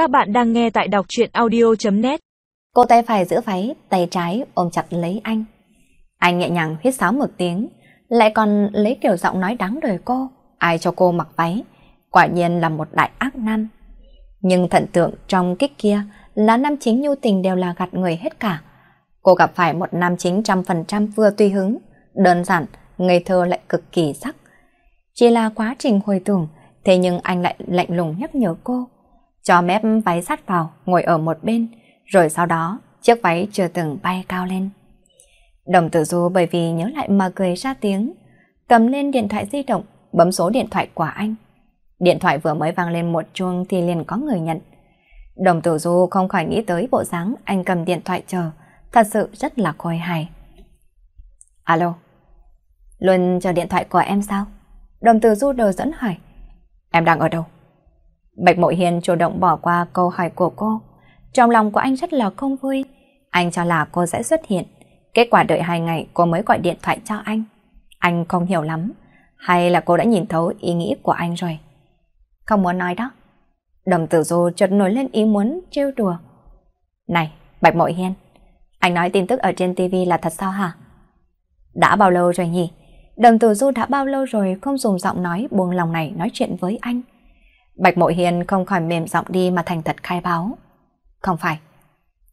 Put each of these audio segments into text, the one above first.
Các bạn đang nghe tại đọc chuyện audio.net Cô tay phải giữ váy, tay trái ôm chặt lấy anh. Anh nhẹ nhàng huyết sáo một tiếng, lại còn lấy kiểu giọng nói đáng đời cô. Ai cho cô mặc váy? Quả nhiên là một đại ác nam. Nhưng thận tượng trong kích kia là nam chính nhu tình đều là gạt người hết cả. Cô gặp phải một nam chính trăm phần trăm vừa tùy hứng, đơn giản, ngây thơ lại cực kỳ sắc. Chỉ là quá trình hồi tưởng, thế nhưng anh lại lạnh lùng nhắc nhở cô. Cho mép váy sát vào, ngồi ở một bên, rồi sau đó chiếc váy chưa từng bay cao lên. Đồng tử du bởi vì nhớ lại mà cười ra tiếng, cầm lên điện thoại di động, bấm số điện thoại của anh. Điện thoại vừa mới vang lên một chuông thì liền có người nhận. Đồng tử du không khỏi nghĩ tới bộ dáng anh cầm điện thoại chờ, thật sự rất là khôi hài. Alo, luôn chờ điện thoại của em sao? Đồng tử du đồ dẫn hỏi. Em đang ở đâu? Bạch Mộ Hiền chủ động bỏ qua câu hỏi của cô. Trong lòng của anh rất là không vui. Anh cho là cô sẽ xuất hiện. Kết quả đợi hai ngày cô mới gọi điện thoại cho anh. Anh không hiểu lắm. Hay là cô đã nhìn thấu ý nghĩ của anh rồi? Không muốn nói đó. Đồng tử du chợt nổi lên ý muốn trêu đùa. Này, Bạch Mội Hiền, anh nói tin tức ở trên TV là thật sao hả? Đã bao lâu rồi nhỉ? Đồng tử du đã bao lâu rồi không dùng giọng nói buông lòng này nói chuyện với anh? Bạch Mộ Hiền không khỏi mềm giọng đi mà thành thật khai báo. Không phải.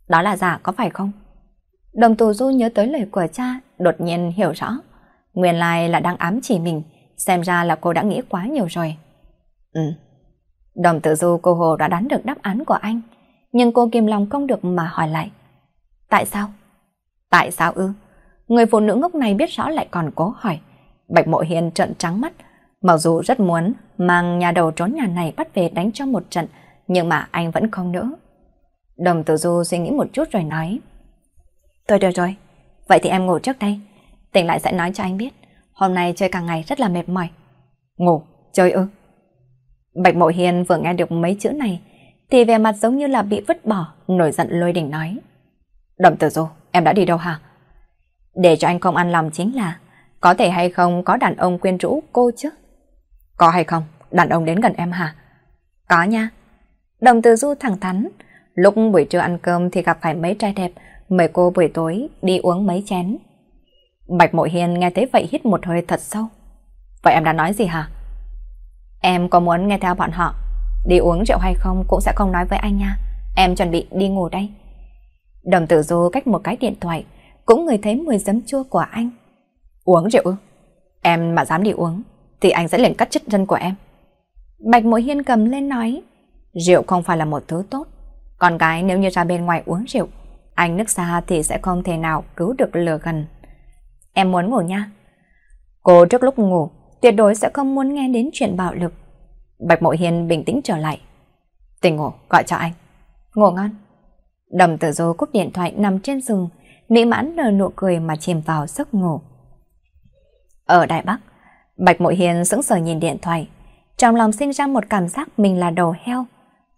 Đó là giả có phải không? Đồng tù du nhớ tới lời của cha, đột nhiên hiểu rõ. Nguyên lai là đang ám chỉ mình, xem ra là cô đã nghĩ quá nhiều rồi. Ừ. Đồng tử du cô Hồ đã đoán được đáp án của anh, nhưng cô kìm lòng không được mà hỏi lại. Tại sao? Tại sao ư? Người phụ nữ ngốc này biết rõ lại còn cố hỏi. Bạch Mộ Hiền trợn trắng mắt, mặc dù rất muốn mang nhà đầu trốn nhà này bắt về đánh cho một trận, nhưng mà anh vẫn không nữa. Đồng tử du suy nghĩ một chút rồi nói. Thôi được rồi, vậy thì em ngủ trước đây. Tỉnh lại sẽ nói cho anh biết, hôm nay chơi cả ngày rất là mệt mỏi. Ngủ, chơi ư? Bạch Mộ Hiền vừa nghe được mấy chữ này, thì vẻ mặt giống như là bị vứt bỏ, nổi giận lôi đỉnh nói. Đồng tử du, em đã đi đâu hả? Để cho anh không ăn lòng chính là có thể hay không có đàn ông quyên rũ cô chứ? Có hay không? Đàn ông đến gần em hả? Có nha. Đồng từ du thẳng thắn. Lúc buổi trưa ăn cơm thì gặp phải mấy trai đẹp, mời cô buổi tối đi uống mấy chén. Bạch Mộ Hiền nghe thấy vậy hít một hơi thật sâu. Vậy em đã nói gì hả? Em có muốn nghe theo bọn họ, đi uống rượu hay không cũng sẽ không nói với anh nha. Em chuẩn bị đi ngủ đây. Đồng tử du cách một cái điện thoại, cũng người thấy mùi giấm chua của anh. Uống rượu? Em mà dám đi uống, thì anh sẽ liền cắt chất chân của em. Bạch Mỗi Hiên cầm lên nói, rượu không phải là một thứ tốt. Con gái nếu như ra bên ngoài uống rượu, anh nước xa thì sẽ không thể nào cứu được lửa gần. Em muốn ngủ nha. Cô trước lúc ngủ, tuyệt đối sẽ không muốn nghe đến chuyện bạo lực. Bạch Mộ Hiên bình tĩnh trở lại. Tỉnh ngủ, gọi cho anh. Ngủ ngon. Đầm tử dô cúp điện thoại nằm trên giường, mỹ mãn nở nụ cười mà chìm vào giấc ngủ. Ở Đài Bắc, Bạch Mội Hiền sững sờ nhìn điện thoại, trong lòng sinh ra một cảm giác mình là đồ heo.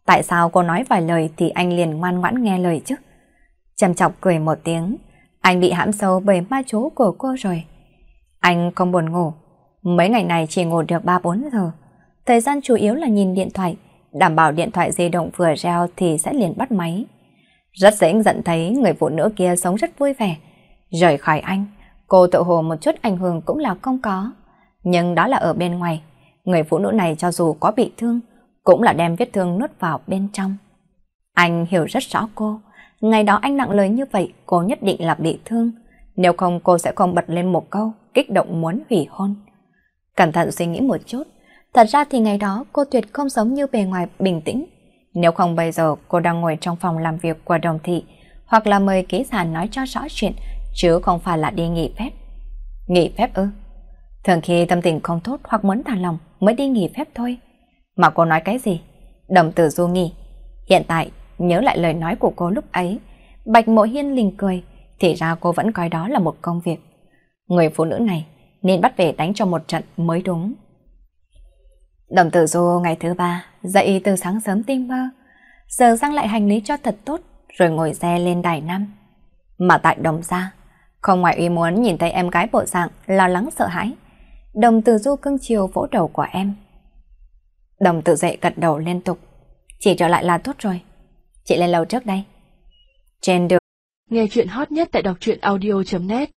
Tại sao cô nói vài lời thì anh liền ngoan ngoãn nghe lời chứ? Chầm chọc cười một tiếng, anh bị hãm sâu bởi ma chú của cô rồi. Anh không buồn ngủ, mấy ngày này chỉ ngủ được 3-4 giờ. Thời gian chủ yếu là nhìn điện thoại, đảm bảo điện thoại di động vừa reo thì sẽ liền bắt máy. Rất dễ giận thấy người phụ nữ kia sống rất vui vẻ. Rời khỏi anh, cô tự hồ một chút ảnh hưởng cũng là không có. Nhưng đó là ở bên ngoài. Người phụ nữ này cho dù có bị thương, cũng là đem vết thương nuốt vào bên trong. Anh hiểu rất rõ cô. Ngày đó anh nặng lời như vậy, cô nhất định là bị thương. Nếu không cô sẽ không bật lên một câu, kích động muốn hủy hôn. Cẩn thận suy nghĩ một chút. Thật ra thì ngày đó cô tuyệt không giống như bề ngoài bình tĩnh. Nếu không bây giờ cô đang ngồi trong phòng làm việc của đồng thị, hoặc là mời ký giả nói cho rõ chuyện, chứ không phải là đi nghỉ phép. Nghỉ phép ư? Thường khi tâm tình không tốt hoặc muốn thả lòng mới đi nghỉ phép thôi. Mà cô nói cái gì? Đồng tử du nghỉ. Hiện tại, nhớ lại lời nói của cô lúc ấy, Bạch Mộ Hiên lình cười, thì ra cô vẫn coi đó là một công việc. Người phụ nữ này nên bắt về đánh cho một trận mới đúng. Đồng tử du ngày thứ ba, dậy từ sáng sớm tim mơ, giờ sang lại hành lý cho thật tốt, rồi ngồi xe lên đài năm. Mà tại đồng gia, không ngoài ý muốn nhìn thấy em gái bộ dạng lo lắng sợ hãi, Đồng tử du cưng chiều vỗ đầu của em. Đồng tử dậy gật đầu liên tục. Chỉ trở lại là tốt rồi. Chị lên lầu trước đây. Trên đường. Nghe chuyện hot nhất tại đọc truyện audio.net